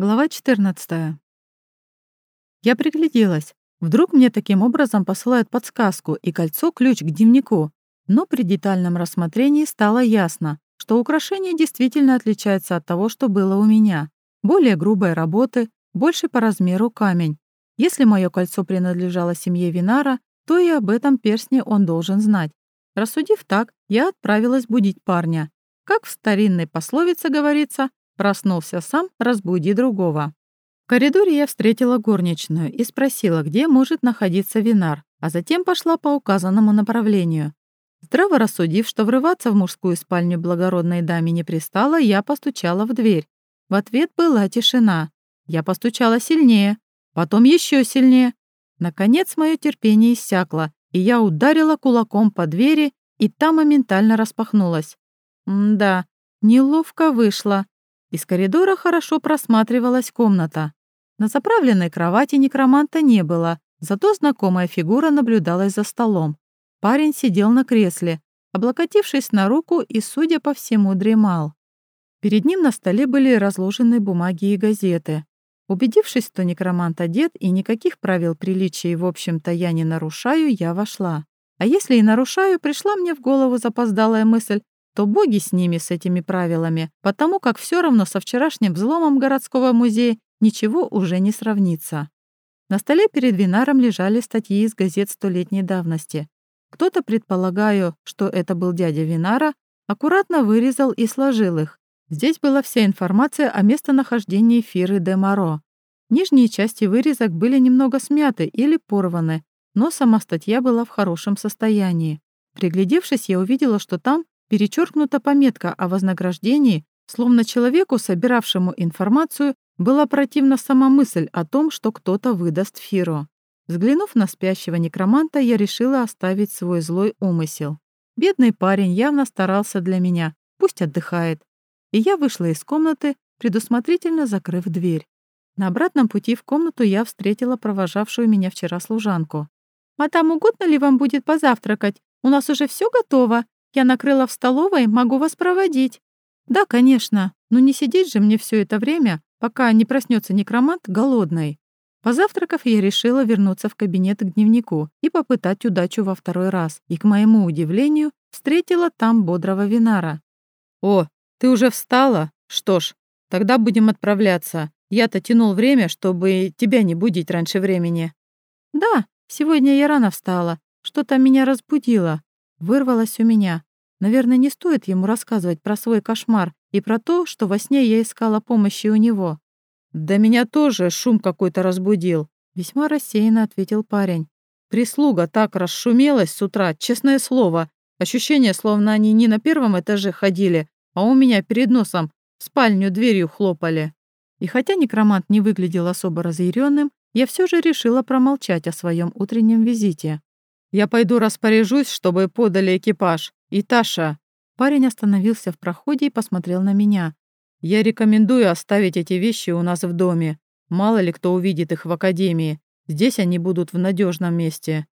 Глава 14. Я пригляделась. Вдруг мне таким образом посылают подсказку и кольцо-ключ к дневнику. Но при детальном рассмотрении стало ясно, что украшение действительно отличается от того, что было у меня. Более грубой работы, больше по размеру камень. Если мое кольцо принадлежало семье Винара, то и об этом перстне он должен знать. Рассудив так, я отправилась будить парня. Как в старинной пословице говорится, Проснулся сам, разбуди другого. В коридоре я встретила горничную и спросила, где может находиться Винар, а затем пошла по указанному направлению. Здраво рассудив, что врываться в мужскую спальню благородной даме не пристало, я постучала в дверь. В ответ была тишина. Я постучала сильнее, потом еще сильнее. Наконец мое терпение иссякло, и я ударила кулаком по двери, и та моментально распахнулась. М да, неловко вышло. Из коридора хорошо просматривалась комната. На заправленной кровати некроманта не было, зато знакомая фигура наблюдалась за столом. Парень сидел на кресле, облокотившись на руку и, судя по всему, дремал. Перед ним на столе были разложены бумаги и газеты. Убедившись, что некромант одет и никаких правил приличия, в общем-то, я не нарушаю, я вошла. А если и нарушаю, пришла мне в голову запоздалая мысль, то боги с ними, с этими правилами, потому как все равно со вчерашним взломом городского музея ничего уже не сравнится. На столе перед Винаром лежали статьи из газет столетней давности. Кто-то, предполагаю, что это был дядя Винара, аккуратно вырезал и сложил их. Здесь была вся информация о местонахождении Фиры де Моро. Нижние части вырезок были немного смяты или порваны, но сама статья была в хорошем состоянии. Приглядевшись, я увидела, что там перечеркнута пометка о вознаграждении, словно человеку, собиравшему информацию, была противна сама мысль о том, что кто-то выдаст Фиро. Взглянув на спящего некроманта, я решила оставить свой злой умысел. Бедный парень явно старался для меня, пусть отдыхает. И я вышла из комнаты, предусмотрительно закрыв дверь. На обратном пути в комнату я встретила провожавшую меня вчера служанку. «А там угодно ли вам будет позавтракать? У нас уже все готово. Я накрыла в столовой, могу вас проводить». «Да, конечно, но не сидеть же мне все это время, пока не проснется некромант голодной». Позавтракав, я решила вернуться в кабинет к дневнику и попытать удачу во второй раз, и, к моему удивлению, встретила там бодрого Винара. «О, ты уже встала? Что ж, тогда будем отправляться. Я-то тянул время, чтобы тебя не будить раньше времени». «Да, сегодня я рано встала. Что-то меня разбудило вырвалось у меня. Наверное, не стоит ему рассказывать про свой кошмар и про то, что во сне я искала помощи у него. «Да меня тоже шум какой-то разбудил», — весьма рассеянно ответил парень. «Прислуга так расшумелась с утра, честное слово. Ощущение, словно они не на первом этаже ходили, а у меня перед носом в спальню дверью хлопали». И хотя некромант не выглядел особо разъяренным, я все же решила промолчать о своем утреннем визите. Я пойду распоряжусь, чтобы подали экипаж. И Таша...» Парень остановился в проходе и посмотрел на меня. «Я рекомендую оставить эти вещи у нас в доме. Мало ли кто увидит их в академии. Здесь они будут в надежном месте».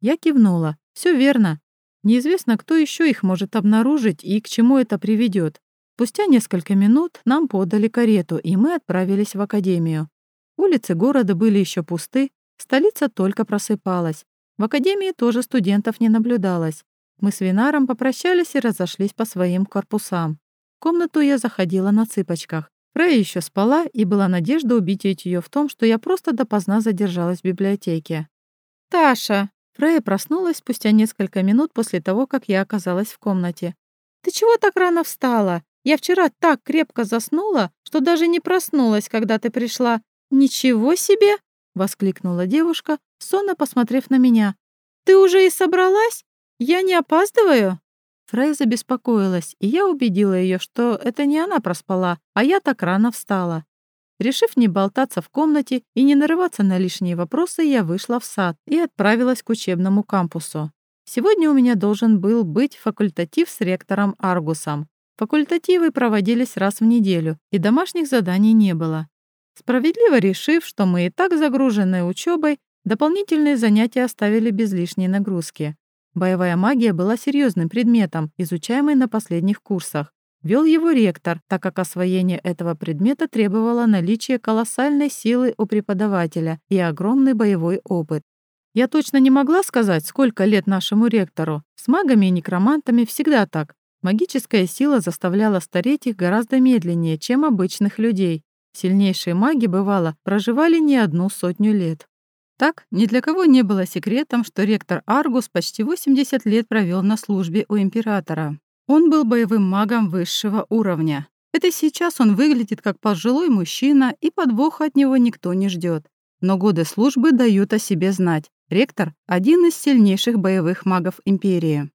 Я кивнула. Все верно. Неизвестно, кто еще их может обнаружить и к чему это приведет. Спустя несколько минут нам подали карету, и мы отправились в академию. Улицы города были еще пусты, столица только просыпалась. В академии тоже студентов не наблюдалось. Мы с Винаром попрощались и разошлись по своим корпусам. В комнату я заходила на цыпочках. Фрея еще спала, и была надежда убедить ее в том, что я просто допоздна задержалась в библиотеке. «Таша!» Фрея проснулась спустя несколько минут после того, как я оказалась в комнате. «Ты чего так рано встала? Я вчера так крепко заснула, что даже не проснулась, когда ты пришла. Ничего себе!» — воскликнула девушка, сонно посмотрев на меня. «Ты уже и собралась? Я не опаздываю?» Фрей забеспокоилась, и я убедила ее, что это не она проспала, а я так рано встала. Решив не болтаться в комнате и не нарываться на лишние вопросы, я вышла в сад и отправилась к учебному кампусу. Сегодня у меня должен был быть факультатив с ректором Аргусом. Факультативы проводились раз в неделю, и домашних заданий не было. Справедливо решив, что мы и так загружены учебой, дополнительные занятия оставили без лишней нагрузки. Боевая магия была серьезным предметом, изучаемый на последних курсах. Вел его ректор, так как освоение этого предмета требовало наличия колоссальной силы у преподавателя и огромный боевой опыт. Я точно не могла сказать, сколько лет нашему ректору. С магами и некромантами всегда так. Магическая сила заставляла стареть их гораздо медленнее, чем обычных людей. Сильнейшие маги, бывало, проживали не одну сотню лет. Так, ни для кого не было секретом, что ректор Аргус почти 80 лет провел на службе у императора. Он был боевым магом высшего уровня. Это сейчас он выглядит как пожилой мужчина, и подвоха от него никто не ждет. Но годы службы дают о себе знать. Ректор — один из сильнейших боевых магов Империи.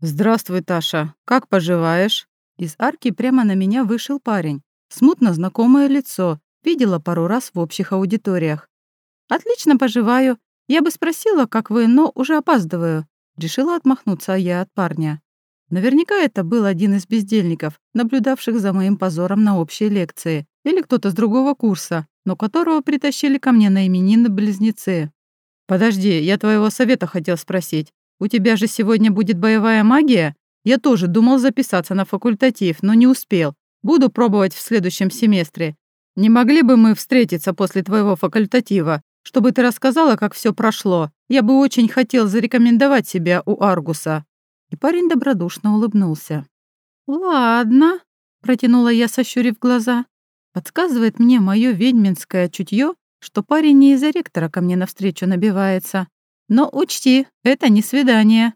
«Здравствуй, Таша. Как поживаешь?» Из арки прямо на меня вышел парень. Смутно знакомое лицо. Видела пару раз в общих аудиториях. «Отлично поживаю. Я бы спросила, как вы, но уже опаздываю». Решила отмахнуться я от парня. Наверняка это был один из бездельников, наблюдавших за моим позором на общей лекции, или кто-то с другого курса, но которого притащили ко мне на именины близнецы. «Подожди, я твоего совета хотел спросить. У тебя же сегодня будет боевая магия? Я тоже думал записаться на факультатив, но не успел. Буду пробовать в следующем семестре. Не могли бы мы встретиться после твоего факультатива, чтобы ты рассказала, как все прошло. Я бы очень хотел зарекомендовать себя у Аргуса». И парень добродушно улыбнулся. «Ладно», — протянула я, сощурив глаза. Подсказывает мне мое ведьминское чутье, что парень не из-за ректора ко мне навстречу набивается. Но учти, это не свидание.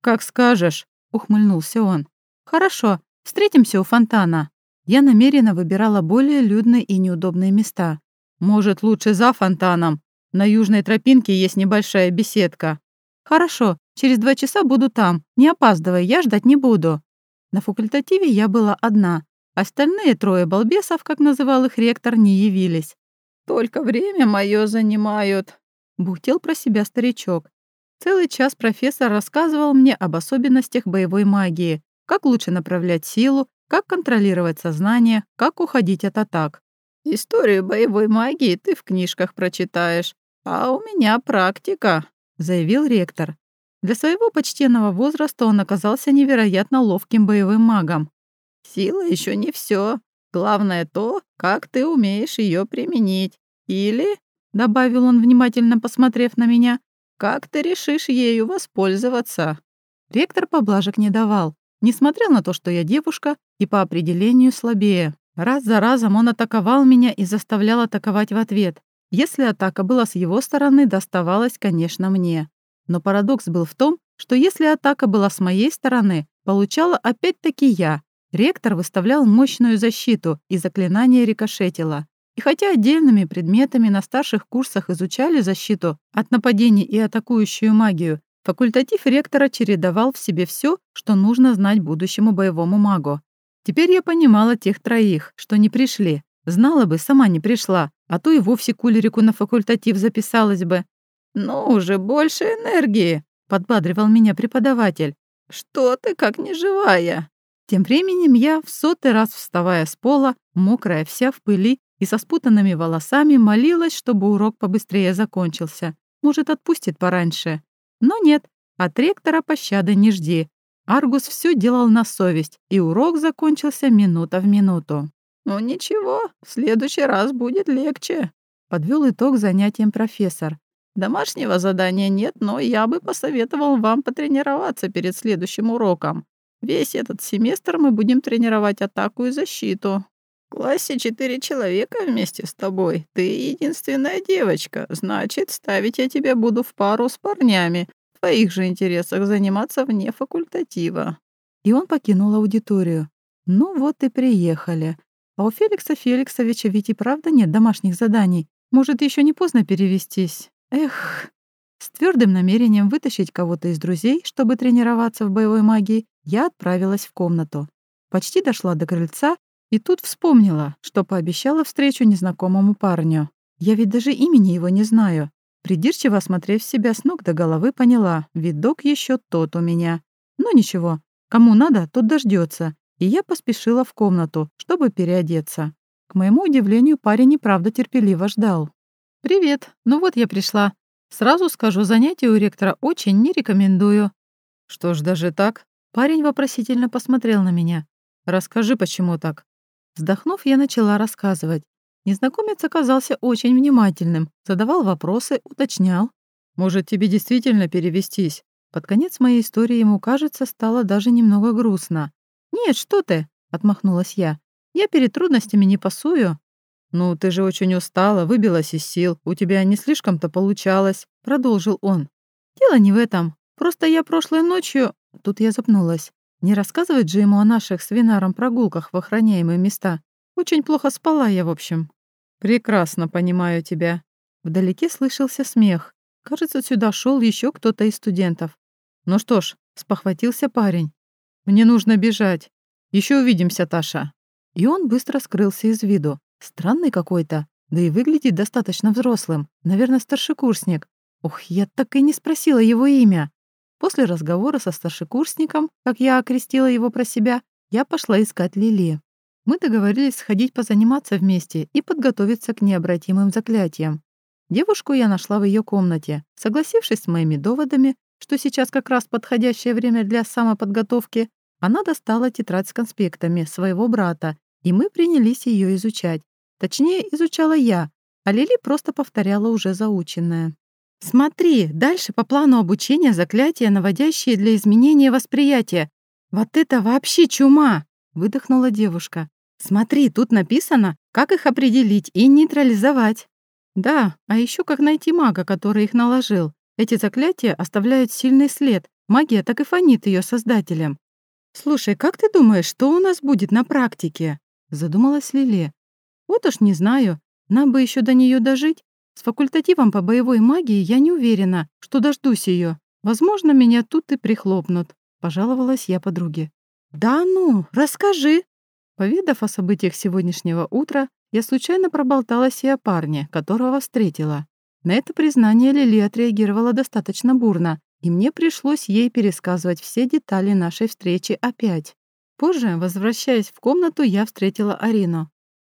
«Как скажешь», — ухмыльнулся он. «Хорошо, встретимся у фонтана». Я намеренно выбирала более людные и неудобные места. Может, лучше за фонтаном. На южной тропинке есть небольшая беседка. Хорошо, через два часа буду там. Не опаздывай, я ждать не буду. На факультативе я была одна. Остальные трое балбесов, как называл их ректор, не явились. «Только время мое занимают», — бухтел про себя старичок. Целый час профессор рассказывал мне об особенностях боевой магии, как лучше направлять силу, как контролировать сознание, как уходить от атак. «Историю боевой магии ты в книжках прочитаешь, а у меня практика», — заявил ректор. Для своего почтенного возраста он оказался невероятно ловким боевым магом. «Сила еще не все. Главное то, как ты умеешь ее применить. Или, — добавил он, внимательно посмотрев на меня, — как ты решишь ею воспользоваться». Ректор поблажек не давал, не смотрел на то, что я девушка и по определению слабее. Раз за разом он атаковал меня и заставлял атаковать в ответ. Если атака была с его стороны, доставалась, конечно, мне. Но парадокс был в том, что если атака была с моей стороны, получала опять-таки я. Ректор выставлял мощную защиту, и заклинание рикошетило. И хотя отдельными предметами на старших курсах изучали защиту от нападений и атакующую магию, факультатив ректора чередовал в себе все, что нужно знать будущему боевому магу. Теперь я понимала тех троих, что не пришли. Знала бы, сама не пришла, а то и вовсе кулерику на факультатив записалась бы. «Ну уже больше энергии», — подбадривал меня преподаватель. «Что ты как неживая?» Тем временем я, в сотый раз вставая с пола, мокрая вся в пыли и со спутанными волосами, молилась, чтобы урок побыстрее закончился. Может, отпустит пораньше. Но нет, от ректора пощады не жди. Аргус все делал на совесть, и урок закончился минута в минуту. «Ну ничего, в следующий раз будет легче», — подвел итог занятиям профессор. «Домашнего задания нет, но я бы посоветовал вам потренироваться перед следующим уроком. Весь этот семестр мы будем тренировать атаку и защиту. В классе четыре человека вместе с тобой. Ты единственная девочка, значит, ставить я тебя буду в пару с парнями, твоих же интересах заниматься вне факультатива». И он покинул аудиторию. «Ну вот и приехали. А у Феликса Феликсовича ведь и правда нет домашних заданий. Может, еще не поздно перевестись? Эх...» С твердым намерением вытащить кого-то из друзей, чтобы тренироваться в боевой магии, я отправилась в комнату. Почти дошла до крыльца и тут вспомнила, что пообещала встречу незнакомому парню. Я ведь даже имени его не знаю. Придирчиво осмотрев себя с ног до головы, поняла, видок еще тот у меня. Но ну, ничего, кому надо, тот дождется. И я поспешила в комнату, чтобы переодеться. К моему удивлению, парень и правда терпеливо ждал. «Привет, ну вот я пришла. Сразу скажу, занятия у ректора очень не рекомендую». «Что ж, даже так?» Парень вопросительно посмотрел на меня. Расскажи, почему так?» Вздохнув, я начала рассказывать. Незнакомец оказался очень внимательным, задавал вопросы, уточнял. «Может, тебе действительно перевестись?» Под конец моей истории ему, кажется, стало даже немного грустно. «Нет, что ты!» — отмахнулась я. «Я перед трудностями не пасую». «Ну, ты же очень устала, выбилась из сил, у тебя не слишком-то получалось», — продолжил он. «Дело не в этом. Просто я прошлой ночью...» Тут я запнулась. Не рассказывать же ему о наших с Винаром прогулках в охраняемые места. Очень плохо спала я, в общем. Прекрасно понимаю тебя. Вдалеке слышался смех. Кажется, сюда шел еще кто-то из студентов. Ну что ж, спохватился парень. Мне нужно бежать. Еще увидимся, Таша. И он быстро скрылся из виду. Странный какой-то, да и выглядит достаточно взрослым. Наверное, старшекурсник. Ух, я так и не спросила его имя. После разговора со старшекурсником, как я окрестила его про себя, я пошла искать Лили. Мы договорились сходить позаниматься вместе и подготовиться к необратимым заклятиям. Девушку я нашла в ее комнате. Согласившись с моими доводами, что сейчас как раз подходящее время для самоподготовки, она достала тетрадь с конспектами своего брата, и мы принялись ее изучать. Точнее, изучала я, а Лили просто повторяла уже заученное. Смотри, дальше по плану обучения заклятия, наводящие для изменения восприятия. Вот это вообще чума!» — выдохнула девушка. «Смотри, тут написано, как их определить и нейтрализовать». «Да, а еще как найти мага, который их наложил. Эти заклятия оставляют сильный след. Магия так и фонит ее создателем». «Слушай, как ты думаешь, что у нас будет на практике?» — задумалась Лиле. «Вот уж не знаю. Нам бы еще до нее дожить. С факультативом по боевой магии я не уверена, что дождусь ее. Возможно, меня тут и прихлопнут», — пожаловалась я подруге. «Да ну, расскажи!» Поведав о событиях сегодняшнего утра, я случайно проболталась и о парне, которого встретила. На это признание Лили отреагировала достаточно бурно, и мне пришлось ей пересказывать все детали нашей встречи опять. Позже, возвращаясь в комнату, я встретила Арину.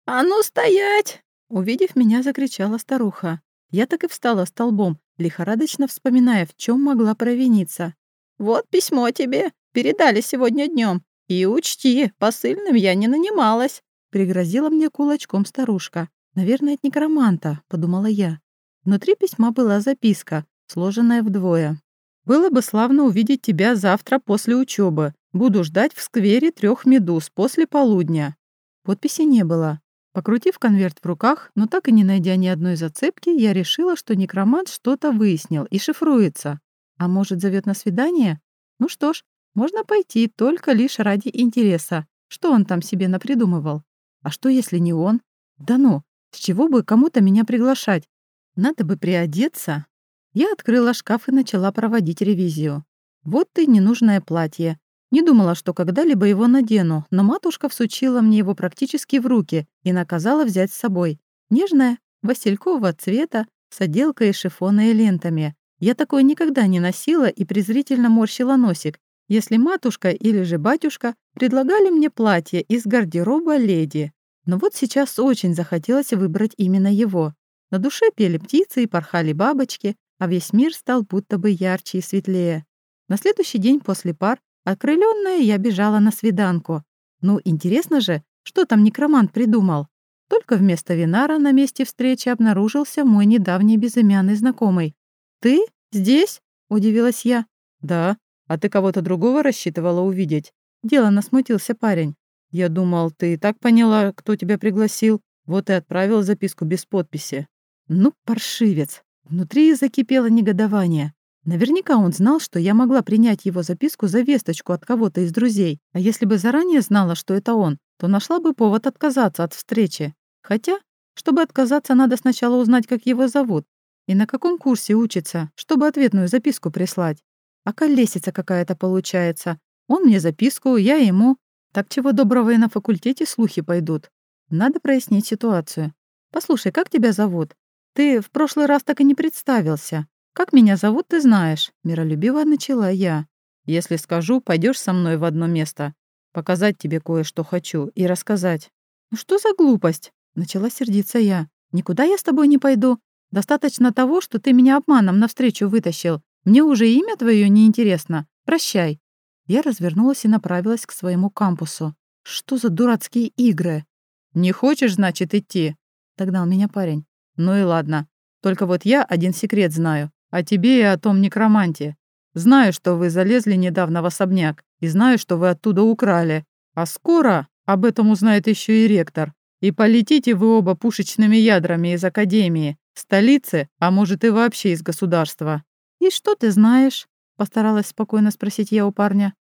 «А ну стоять!» Увидев меня, закричала старуха. Я так и встала столбом, лихорадочно вспоминая, в чем могла провиниться. «Вот письмо тебе. Передали сегодня днем. И учти, посыльным я не нанималась», — пригрозила мне кулачком старушка. «Наверное, от некроманта», — подумала я. Внутри письма была записка, сложенная вдвое. «Было бы славно увидеть тебя завтра после учебы. Буду ждать в сквере трех медуз после полудня». Подписи не было. Покрутив конверт в руках, но так и не найдя ни одной зацепки, я решила, что некромант что-то выяснил и шифруется. А может, зовет на свидание? Ну что ж, можно пойти только лишь ради интереса. Что он там себе напридумывал? А что, если не он? Да ну, с чего бы кому-то меня приглашать? Надо бы приодеться. Я открыла шкаф и начала проводить ревизию. Вот ты ненужное платье, не думала, что когда-либо его надену, но матушка всучила мне его практически в руки и наказала взять с собой. Нежное, василькового цвета, с отделкой из шифона и лентами. Я такое никогда не носила и презрительно морщила носик, если матушка или же батюшка предлагали мне платье из гардероба леди. Но вот сейчас очень захотелось выбрать именно его. На душе пели птицы и порхали бабочки, а весь мир стал будто бы ярче и светлее. На следующий день после пар Окрыленная, я бежала на свиданку. Ну, интересно же, что там некромант придумал. Только вместо Винара на месте встречи обнаружился мой недавний безымянный знакомый. «Ты? Здесь?» — удивилась я. «Да. А ты кого-то другого рассчитывала увидеть?» Делано смутился парень. «Я думал, ты и так поняла, кто тебя пригласил. Вот и отправил записку без подписи». «Ну, паршивец!» Внутри закипело негодование. Наверняка он знал, что я могла принять его записку за весточку от кого-то из друзей, а если бы заранее знала, что это он, то нашла бы повод отказаться от встречи. Хотя, чтобы отказаться, надо сначала узнать, как его зовут и на каком курсе учится, чтобы ответную записку прислать. А колесица какая-то получается. Он мне записку, я ему. Так чего доброго и на факультете слухи пойдут. Надо прояснить ситуацию. Послушай, как тебя зовут? Ты в прошлый раз так и не представился. «Как меня зовут, ты знаешь», — миролюбиво начала я. «Если скажу, пойдешь со мной в одно место. Показать тебе кое-что хочу и рассказать». «Ну что за глупость?» — начала сердиться я. «Никуда я с тобой не пойду. Достаточно того, что ты меня обманом навстречу вытащил. Мне уже имя твое неинтересно. Прощай». Я развернулась и направилась к своему кампусу. Что за дурацкие игры? Не хочешь, значит, идти? Догнал меня парень. Ну и ладно. Только вот я один секрет знаю. О тебе и о том некроманте. Знаю, что вы залезли недавно в особняк, и знаю, что вы оттуда украли. А скоро об этом узнает еще и ректор. И полетите вы оба пушечными ядрами из Академии, столицы, а может и вообще из государства. И что ты знаешь? Постаралась спокойно спросить я у парня.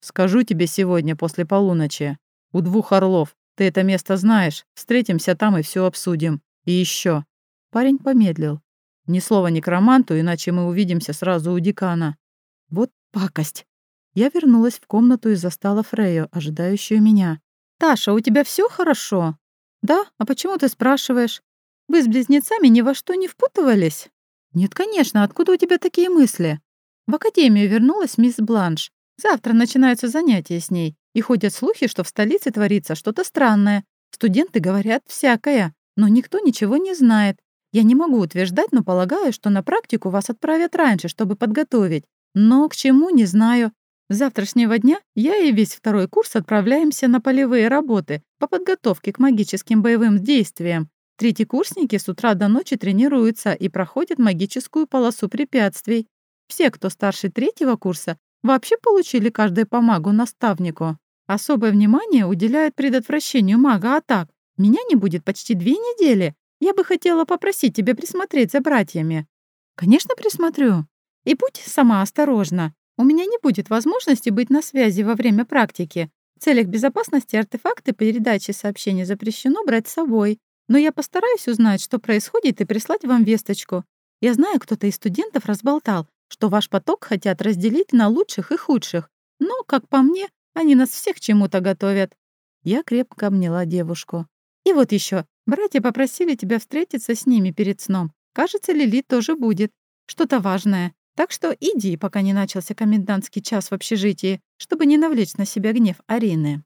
Скажу тебе сегодня после полуночи. У двух орлов. Ты это место знаешь. Встретимся там и все обсудим. И еще. Парень помедлил. Ни слова некроманту, иначе мы увидимся сразу у декана. Вот пакость. Я вернулась в комнату и застала Фрею, ожидающую меня. «Таша, у тебя все хорошо?» «Да? А почему ты спрашиваешь? Вы с близнецами ни во что не впутывались?» «Нет, конечно. Откуда у тебя такие мысли?» «В академию вернулась мисс Бланш. Завтра начинаются занятия с ней, и ходят слухи, что в столице творится что-то странное. Студенты говорят всякое, но никто ничего не знает. Я не могу утверждать, но полагаю, что на практику вас отправят раньше, чтобы подготовить. Но к чему, не знаю. С завтрашнего дня я и весь второй курс отправляемся на полевые работы по подготовке к магическим боевым действиям. Третьекурсники с утра до ночи тренируются и проходят магическую полосу препятствий. Все, кто старше третьего курса, вообще получили каждый по магу наставнику. Особое внимание уделяют предотвращению мага-атак. Меня не будет почти две недели. Я бы хотела попросить тебя присмотреть за братьями. Конечно, присмотрю. И будь сама осторожна. У меня не будет возможности быть на связи во время практики. В целях безопасности артефакты передачи сообщений запрещено брать с собой. Но я постараюсь узнать, что происходит, и прислать вам весточку. Я знаю, кто-то из студентов разболтал, что ваш поток хотят разделить на лучших и худших. Но, как по мне, они нас всех чему-то готовят. Я крепко обняла девушку. И вот еще, братья попросили тебя встретиться с ними перед сном. Кажется, Лили тоже будет. Что-то важное. Так что иди, пока не начался комендантский час в общежитии, чтобы не навлечь на себя гнев Арины.